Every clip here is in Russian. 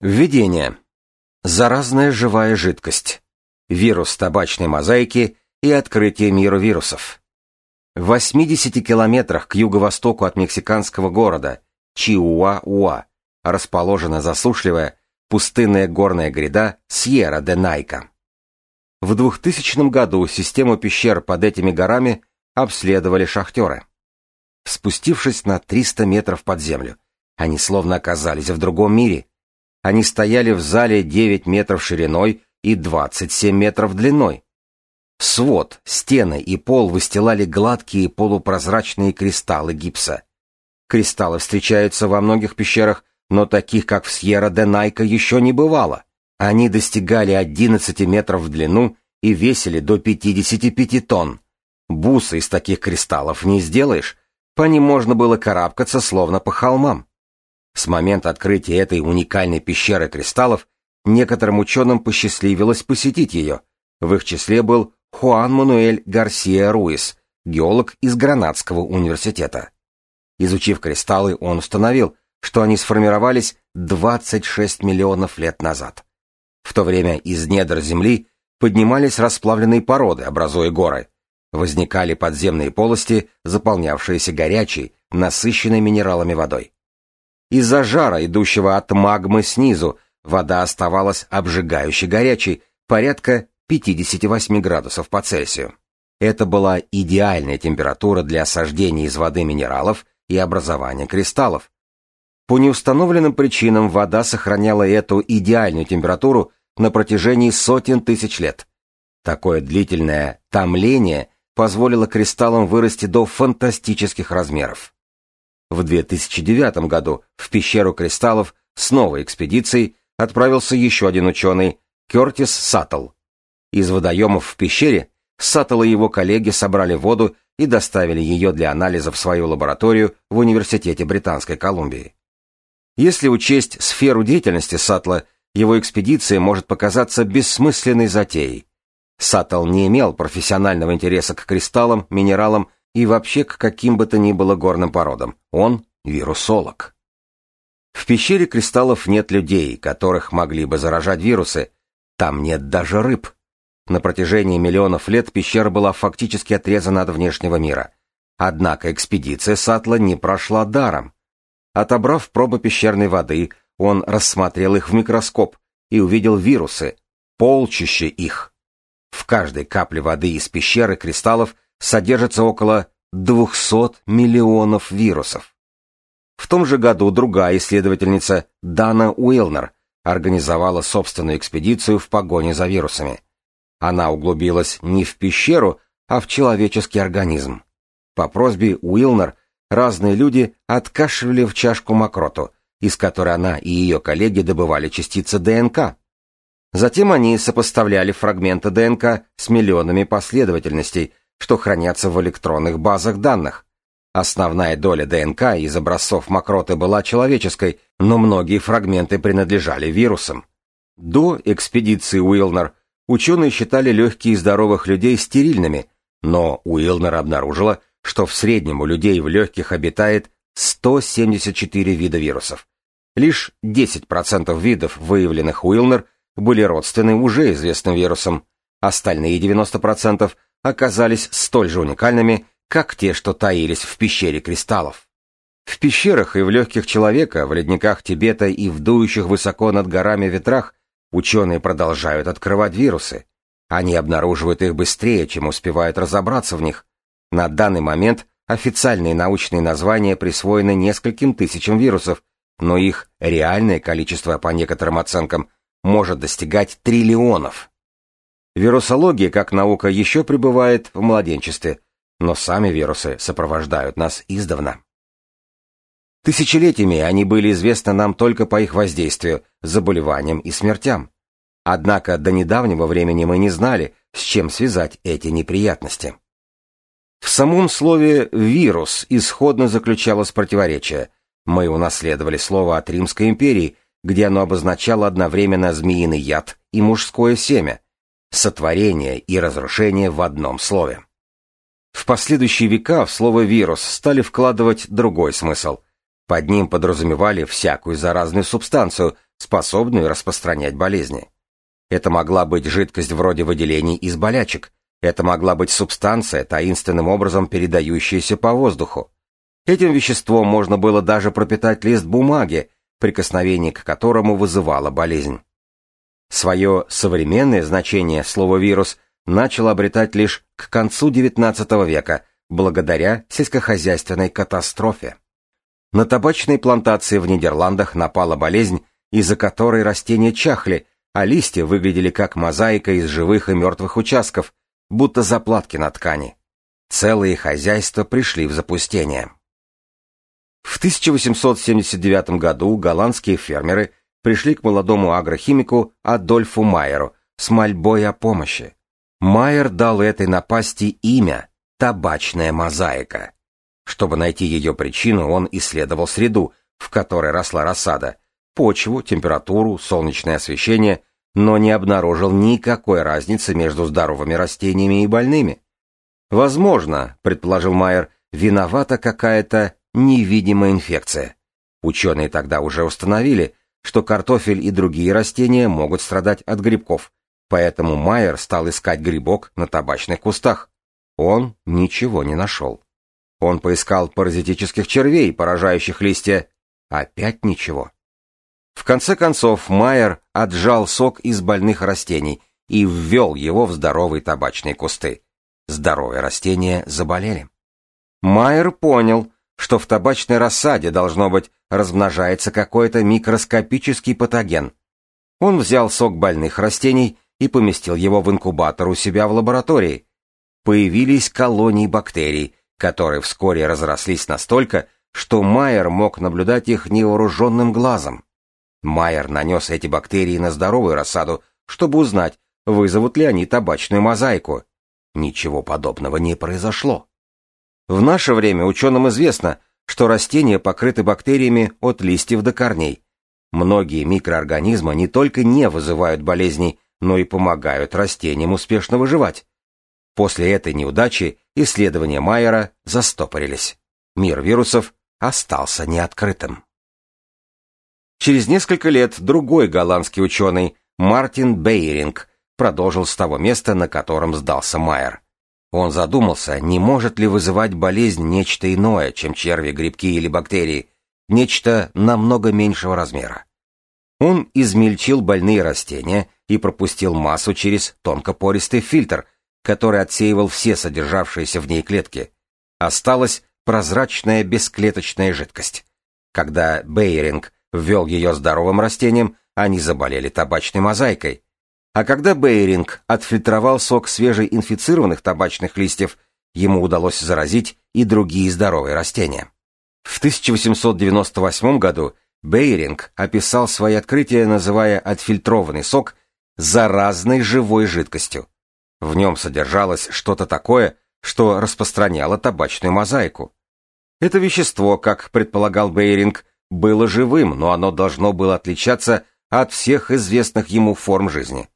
Введение. Заразная живая жидкость. Вирус табачной мозаики и открытие мира вирусов. В 80 километрах к юго-востоку от мексиканского города Чиуа-Уа расположена засушливая пустынная горная гряда Сьерра-де-Найка. В 2000 году систему пещер под этими горами обследовали шахтеры. Спустившись на 300 метров под землю, они словно оказались в другом мире, они стояли в зале 9 метров шириной и 27 метров длиной. Свод, стены и пол выстилали гладкие полупрозрачные кристаллы гипса. Кристаллы встречаются во многих пещерах, но таких, как в Сьерра-де-Найка, еще не бывало. Они достигали 11 метров в длину и весили до 55 тонн. Бусы из таких кристаллов не сделаешь, по ним можно было карабкаться словно по холмам. С момента открытия этой уникальной пещеры кристаллов некоторым ученым посчастливилось посетить ее. В их числе был Хуан Мануэль Гарсия Руис, геолог из Гранадского университета. Изучив кристаллы, он установил, что они сформировались 26 миллионов лет назад. В то время из недр Земли поднимались расплавленные породы, образуя горы. Возникали подземные полости, заполнявшиеся горячей, насыщенной минералами водой. Из-за жара, идущего от магмы снизу, вода оставалась обжигающе горячей, порядка 58 градусов по Цельсию. Это была идеальная температура для осаждения из воды минералов и образования кристаллов. По неустановленным причинам вода сохраняла эту идеальную температуру на протяжении сотен тысяч лет. Такое длительное томление позволило кристаллам вырасти до фантастических размеров. В 2009 году в пещеру кристаллов с новой экспедицией отправился еще один ученый, Кертис Саттл. Из водоемов в пещере Саттл и его коллеги собрали воду и доставили ее для анализа в свою лабораторию в Университете Британской Колумбии. Если учесть сферу деятельности Саттла, его экспедиция может показаться бессмысленной затеей. Саттл не имел профессионального интереса к кристаллам, минералам и вообще к каким бы то ни было горным породам. Он вирусолог. В пещере кристаллов нет людей, которых могли бы заражать вирусы. Там нет даже рыб. На протяжении миллионов лет пещера была фактически отрезана от внешнего мира. Однако экспедиция Сатла не прошла даром. Отобрав пробы пещерной воды, он рассмотрел их в микроскоп и увидел вирусы, полчище их. В каждой капле воды из пещеры кристаллов содержится около 200 миллионов вирусов. В том же году другая исследовательница Дана Уилнер организовала собственную экспедицию в погоне за вирусами. Она углубилась не в пещеру, а в человеческий организм. По просьбе Уилнер разные люди откашивали в чашку мокроту, из которой она и ее коллеги добывали частицы ДНК. Затем они сопоставляли фрагменты ДНК с миллионами последовательностей, что хранятся в электронных базах данных. Основная доля ДНК из образцов мокроты была человеческой, но многие фрагменты принадлежали вирусам. До экспедиции Уилнер ученые считали легкие и здоровых людей стерильными, но Уилнер обнаружила, что в среднем у людей в легких обитает 174 вида вирусов. Лишь 10% видов, выявленных Уилнер, были родственны уже известным вирусам. Остальные 90% оказались столь же уникальными, как те, что таились в пещере кристаллов. В пещерах и в легких человека, в ледниках Тибета и в дующих высоко над горами ветрах ученые продолжают открывать вирусы. Они обнаруживают их быстрее, чем успевают разобраться в них. На данный момент официальные научные названия присвоены нескольким тысячам вирусов, но их реальное количество, по некоторым оценкам, может достигать триллионов. Вирусология как наука еще пребывает в младенчестве, но сами вирусы сопровождают нас издавна. Тысячелетиями они были известны нам только по их воздействию, заболеваниям и смертям. Однако до недавнего времени мы не знали, с чем связать эти неприятности. В самом слове «вирус» исходно заключалось противоречие. Мы унаследовали слово от Римской империи, где оно обозначало одновременно змеиный яд и мужское семя, сотворение и разрушение в одном слове. В последующие века в слово «вирус» стали вкладывать другой смысл. Под ним подразумевали всякую заразную субстанцию, способную распространять болезни. Это могла быть жидкость вроде выделений из болячек, это могла быть субстанция, таинственным образом передающаяся по воздуху. Этим веществом можно было даже пропитать лист бумаги, прикосновение к которому вызывало болезнь. Свое современное значение слово «вирус» начало обретать лишь к концу XIX века, благодаря сельскохозяйственной катастрофе. На табачной плантации в Нидерландах напала болезнь, из-за которой растения чахли, а листья выглядели как мозаика из живых и мертвых участков, будто заплатки на ткани. Целые хозяйства пришли в запустение. В 1879 году голландские фермеры пришли к молодому агрохимику Адольфу Майеру с мольбой о помощи. Майер дал этой напасти имя «табачная мозаика». Чтобы найти ее причину, он исследовал среду, в которой росла рассада, почву, температуру, солнечное освещение, но не обнаружил никакой разницы между здоровыми растениями и больными. Возможно, предположил Майер, виновата какая-то невидимая инфекция. Ученые тогда уже установили, что картофель и другие растения могут страдать от грибков, поэтому Майер стал искать грибок на табачных кустах. Он ничего не нашел. Он поискал паразитических червей, поражающих листья. Опять ничего. В конце концов Майер отжал сок из больных растений и ввел его в здоровые табачные кусты. Здоровые растения заболели. Майер понял, что в табачной рассаде, должно быть, размножается какой-то микроскопический патоген. Он взял сок больных растений и поместил его в инкубатор у себя в лаборатории. Появились колонии бактерий, которые вскоре разрослись настолько, что Майер мог наблюдать их невооруженным глазом. Майер нанес эти бактерии на здоровую рассаду, чтобы узнать, вызовут ли они табачную мозаику. Ничего подобного не произошло. В наше время ученым известно, что растения покрыты бактериями от листьев до корней. Многие микроорганизмы не только не вызывают болезней, но и помогают растениям успешно выживать. После этой неудачи исследования Майера застопорились. Мир вирусов остался неоткрытым. Через несколько лет другой голландский ученый, Мартин Бейринг, продолжил с того места, на котором сдался Майер. Он задумался, не может ли вызывать болезнь нечто иное, чем черви, грибки или бактерии, нечто намного меньшего размера. Он измельчил больные растения и пропустил массу через тонкопористый фильтр, который отсеивал все содержавшиеся в ней клетки. Осталась прозрачная бесклеточная жидкость. Когда Бейринг ввел ее здоровым растениям, они заболели табачной мозаикой, а когда Бейринг отфильтровал сок свежеинфицированных табачных листьев, ему удалось заразить и другие здоровые растения. В 1898 году Бейринг описал свои открытия, называя отфильтрованный сок заразной живой жидкостью. В нем содержалось что-то такое, что распространяло табачную мозаику. Это вещество, как предполагал Бейринг, было живым, но оно должно было отличаться от всех известных ему форм жизни.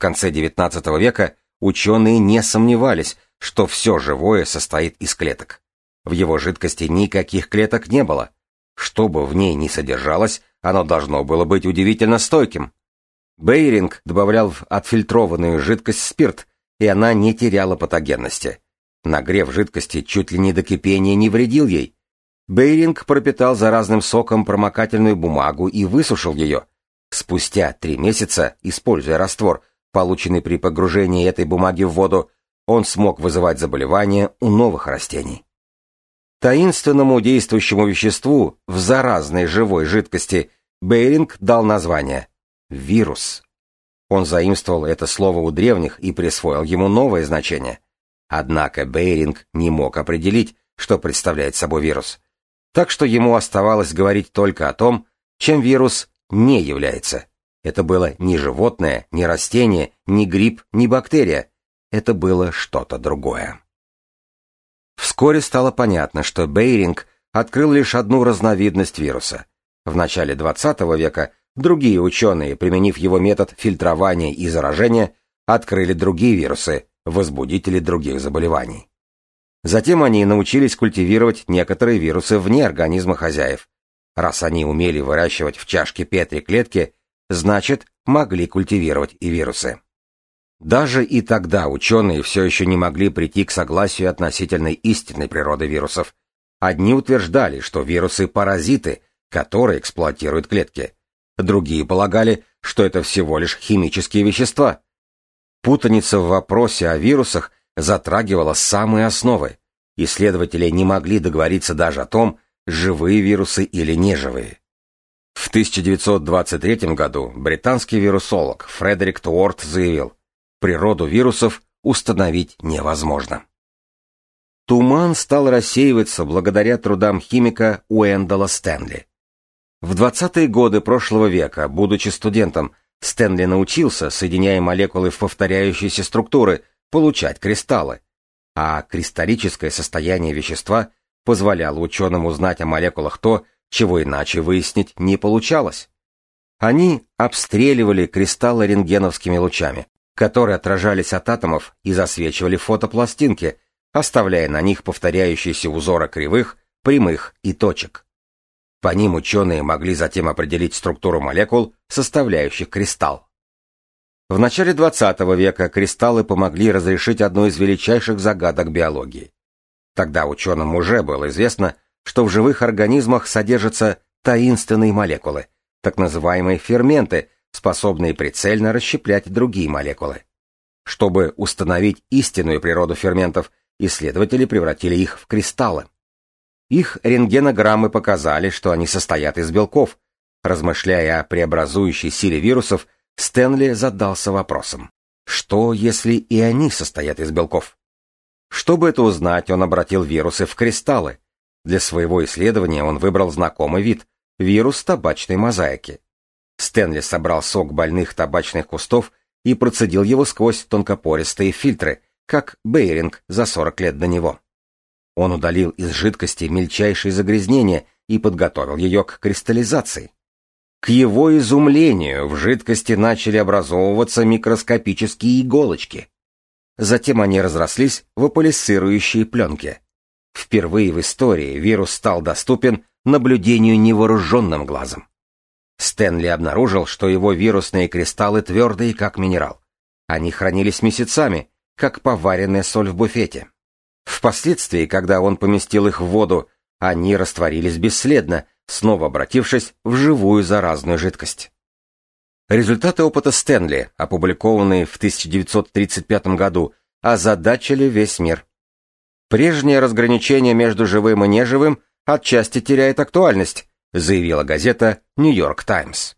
Конце XIX века ученые не сомневались, что все живое состоит из клеток. В его жидкости никаких клеток не было. Что бы в ней ни содержалось, оно должно было быть удивительно стойким. Бейринг добавлял в отфильтрованную жидкость спирт, и она не теряла патогенности. Нагрев жидкости чуть ли не до кипения не вредил ей. Бейринг пропитал заразным соком промокательную бумагу и высушил ее. Спустя три месяца, используя раствор, полученный при погружении этой бумаги в воду, он смог вызывать заболевания у новых растений. Таинственному действующему веществу в заразной живой жидкости Бейринг дал название «вирус». Он заимствовал это слово у древних и присвоил ему новое значение. Однако Бейринг не мог определить, что представляет собой вирус. Так что ему оставалось говорить только о том, чем вирус не является. Это было не животное, не растение, не гриб, не бактерия. Это было что-то другое. Вскоре стало понятно, что Бейринг открыл лишь одну разновидность вируса. В начале XX века другие ученые, применив его метод фильтрования и заражения, открыли другие вирусы, возбудители других заболеваний. Затем они научились культивировать некоторые вирусы вне организма хозяев. Раз они умели выращивать в чашке Петри клетки, значит, могли культивировать и вирусы. Даже и тогда ученые все еще не могли прийти к согласию относительно истинной природы вирусов. Одни утверждали, что вирусы – паразиты, которые эксплуатируют клетки. Другие полагали, что это всего лишь химические вещества. Путаница в вопросе о вирусах затрагивала самые основы. Исследователи не могли договориться даже о том, живые вирусы или неживые. В 1923 году британский вирусолог Фредерик Туорт заявил, природу вирусов установить невозможно. Туман стал рассеиваться благодаря трудам химика Уэндала Стэнли. В 20-е годы прошлого века, будучи студентом, Стэнли научился, соединяя молекулы в повторяющиеся структуры, получать кристаллы. А кристаллическое состояние вещества позволяло ученым узнать о молекулах то, чего иначе выяснить не получалось. Они обстреливали кристаллы рентгеновскими лучами, которые отражались от атомов и засвечивали фотопластинки, оставляя на них повторяющиеся узоры кривых, прямых и точек. По ним ученые могли затем определить структуру молекул, составляющих кристалл. В начале XX века кристаллы помогли разрешить одну из величайших загадок биологии. Тогда ученым уже было известно, что в живых организмах содержатся таинственные молекулы, так называемые ферменты, способные прицельно расщеплять другие молекулы. Чтобы установить истинную природу ферментов, исследователи превратили их в кристаллы. Их рентгенограммы показали, что они состоят из белков. Размышляя о преобразующей силе вирусов, Стэнли задался вопросом, что если и они состоят из белков? Чтобы это узнать, он обратил вирусы в кристаллы. Для своего исследования он выбрал знакомый вид – вирус табачной мозаики. Стэнли собрал сок больных табачных кустов и процедил его сквозь тонкопористые фильтры, как Бейринг за 40 лет до него. Он удалил из жидкости мельчайшие загрязнения и подготовил ее к кристаллизации. К его изумлению в жидкости начали образовываться микроскопические иголочки. Затем они разрослись в аполисцирующие пленки. Впервые в истории вирус стал доступен наблюдению невооруженным глазом. Стэнли обнаружил, что его вирусные кристаллы твердые, как минерал. Они хранились месяцами, как поваренная соль в буфете. Впоследствии, когда он поместил их в воду, они растворились бесследно, снова обратившись в живую заразную жидкость. Результаты опыта Стэнли, опубликованные в 1935 году, озадачили весь мир. Прежнее разграничение между живым и неживым отчасти теряет актуальность, заявила газета «Нью-Йорк Таймс».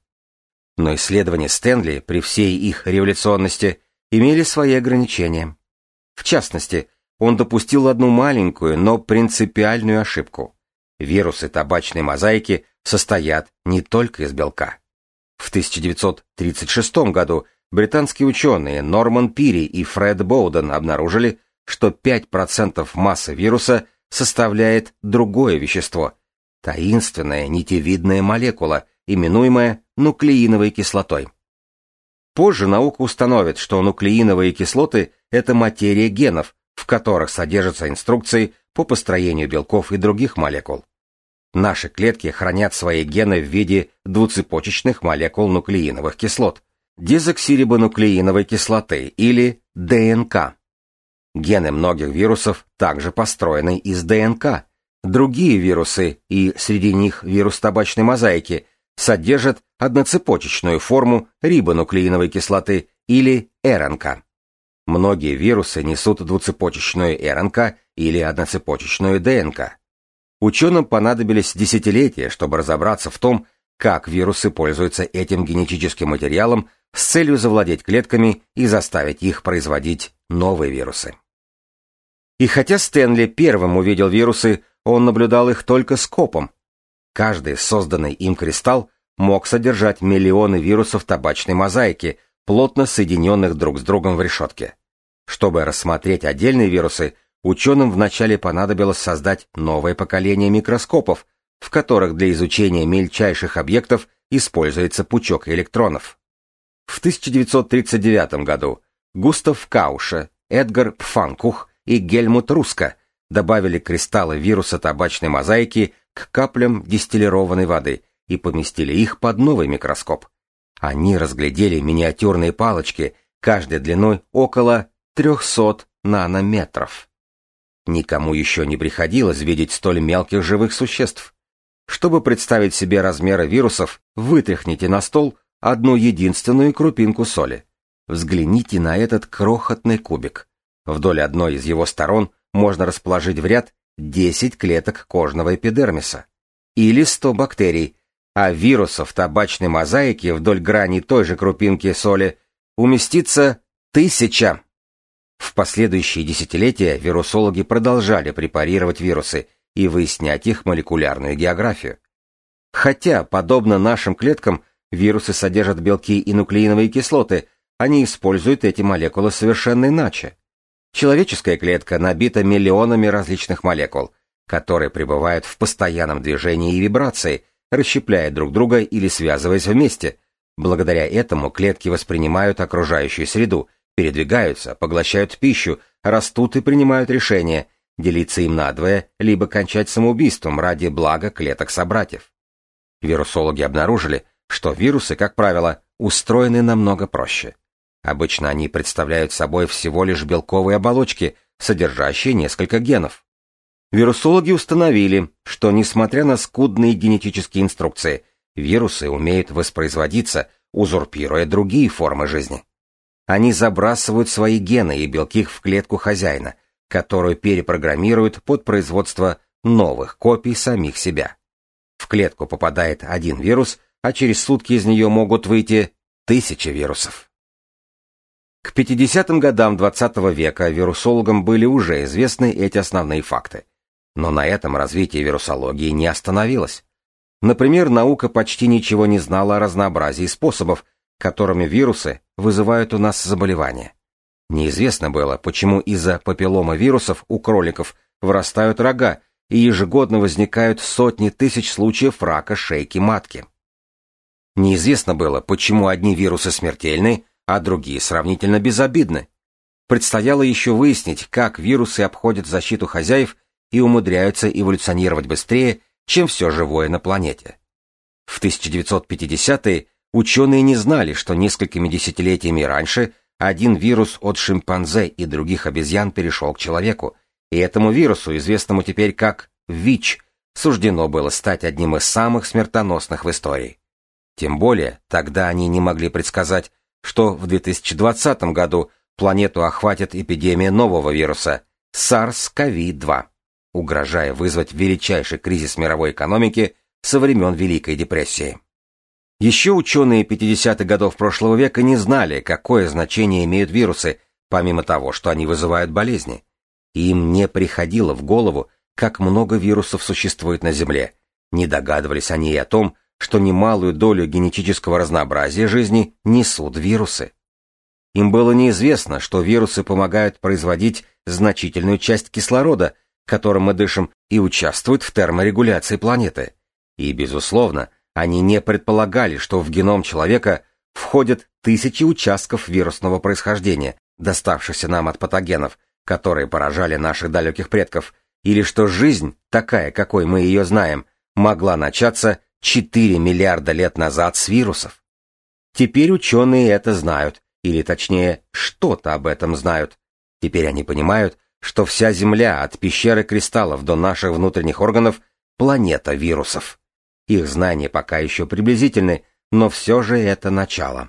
Но исследования Стэнли, при всей их революционности, имели свои ограничения. В частности, он допустил одну маленькую, но принципиальную ошибку. Вирусы табачной мозаики состоят не только из белка. В 1936 году британские ученые Норман Пири и Фред Боуден обнаружили, что 5% массы вируса составляет другое вещество – таинственная нитевидная молекула, именуемая нуклеиновой кислотой. Позже наука установит, что нуклеиновые кислоты – это материя генов, в которых содержатся инструкции по построению белков и других молекул. Наши клетки хранят свои гены в виде двуцепочечных молекул нуклеиновых кислот, дезоксирибонуклеиновой кислоты или ДНК. Гены многих вирусов также построены из ДНК. Другие вирусы, и среди них вирус табачной мозаики, содержат одноцепочечную форму рибонуклеиновой кислоты или РНК. Многие вирусы несут двуцепочечную РНК или одноцепочечную ДНК. Ученым понадобились десятилетия, чтобы разобраться в том, как вирусы пользуются этим генетическим материалом с целью завладеть клетками и заставить их производить новые вирусы. И хотя Стэнли первым увидел вирусы, он наблюдал их только скопом. Каждый созданный им кристалл мог содержать миллионы вирусов табачной мозаики, плотно соединенных друг с другом в решетке. Чтобы рассмотреть отдельные вирусы, ученым вначале понадобилось создать новое поколение микроскопов, в которых для изучения мельчайших объектов используется пучок электронов. В 1939 году Густав Кауша, Эдгар Пфанкух и Гельмут Руска добавили кристаллы вируса табачной мозаики к каплям дистиллированной воды и поместили их под новый микроскоп. Они разглядели миниатюрные палочки, каждой длиной около 300 нанометров. Никому еще не приходилось видеть столь мелких живых существ. Чтобы представить себе размеры вирусов, вытряхните на стол одну единственную крупинку соли. Взгляните на этот крохотный кубик. Вдоль одной из его сторон можно расположить в ряд 10 клеток кожного эпидермиса или 100 бактерий, а вирусов табачной мозаики вдоль грани той же крупинки соли уместится тысяча. В последующие десятилетия вирусологи продолжали препарировать вирусы и выяснять их молекулярную географию. Хотя, подобно нашим клеткам, вирусы содержат белки и нуклеиновые кислоты, они используют эти молекулы совершенно иначе. Человеческая клетка набита миллионами различных молекул, которые пребывают в постоянном движении и вибрации, расщепляя друг друга или связываясь вместе. Благодаря этому клетки воспринимают окружающую среду, передвигаются, поглощают пищу, растут и принимают решения, делиться им надвое, либо кончать самоубийством ради блага клеток собратьев. Вирусологи обнаружили, что вирусы, как правило, устроены намного проще. Обычно они представляют собой всего лишь белковые оболочки, содержащие несколько генов. Вирусологи установили, что несмотря на скудные генетические инструкции, вирусы умеют воспроизводиться, узурпируя другие формы жизни. Они забрасывают свои гены и белки в клетку хозяина, которую перепрограммируют под производство новых копий самих себя. В клетку попадает один вирус, а через сутки из нее могут выйти тысячи вирусов. К 50-м годам XX -го века вирусологам были уже известны эти основные факты. Но на этом развитие вирусологии не остановилось. Например, наука почти ничего не знала о разнообразии способов, которыми вирусы вызывают у нас заболевания. Неизвестно было, почему из-за папиллома вирусов у кроликов вырастают рога и ежегодно возникают сотни тысяч случаев рака шейки матки. Неизвестно было, почему одни вирусы смертельны, а другие сравнительно безобидны. Предстояло еще выяснить, как вирусы обходят защиту хозяев и умудряются эволюционировать быстрее, чем все живое на планете. В 1950-е ученые не знали, что несколькими десятилетиями раньше один вирус от шимпанзе и других обезьян перешел к человеку, и этому вирусу, известному теперь как ВИЧ, суждено было стать одним из самых смертоносных в истории. Тем более, тогда они не могли предсказать, что в 2020 году планету охватит эпидемия нового вируса SARS-CoV-2, угрожая вызвать величайший кризис мировой экономики со времен Великой депрессии. Еще ученые 50-х годов прошлого века не знали, какое значение имеют вирусы, помимо того, что они вызывают болезни. Им не приходило в голову, как много вирусов существует на Земле. Не догадывались они и о том, что немалую долю генетического разнообразия жизни несут вирусы. Им было неизвестно, что вирусы помогают производить значительную часть кислорода, которым мы дышим, и участвуют в терморегуляции планеты. И, безусловно, они не предполагали, что в геном человека входят тысячи участков вирусного происхождения, доставшихся нам от патогенов, которые поражали наших далеких предков, или что жизнь, такая, какой мы ее знаем, могла начаться 4 миллиарда лет назад с вирусов. Теперь ученые это знают, или точнее, что-то об этом знают. Теперь они понимают, что вся Земля от пещеры кристаллов до наших внутренних органов – планета вирусов. Их знания пока еще приблизительны, но все же это начало.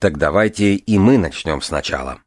Так давайте и мы начнем сначала.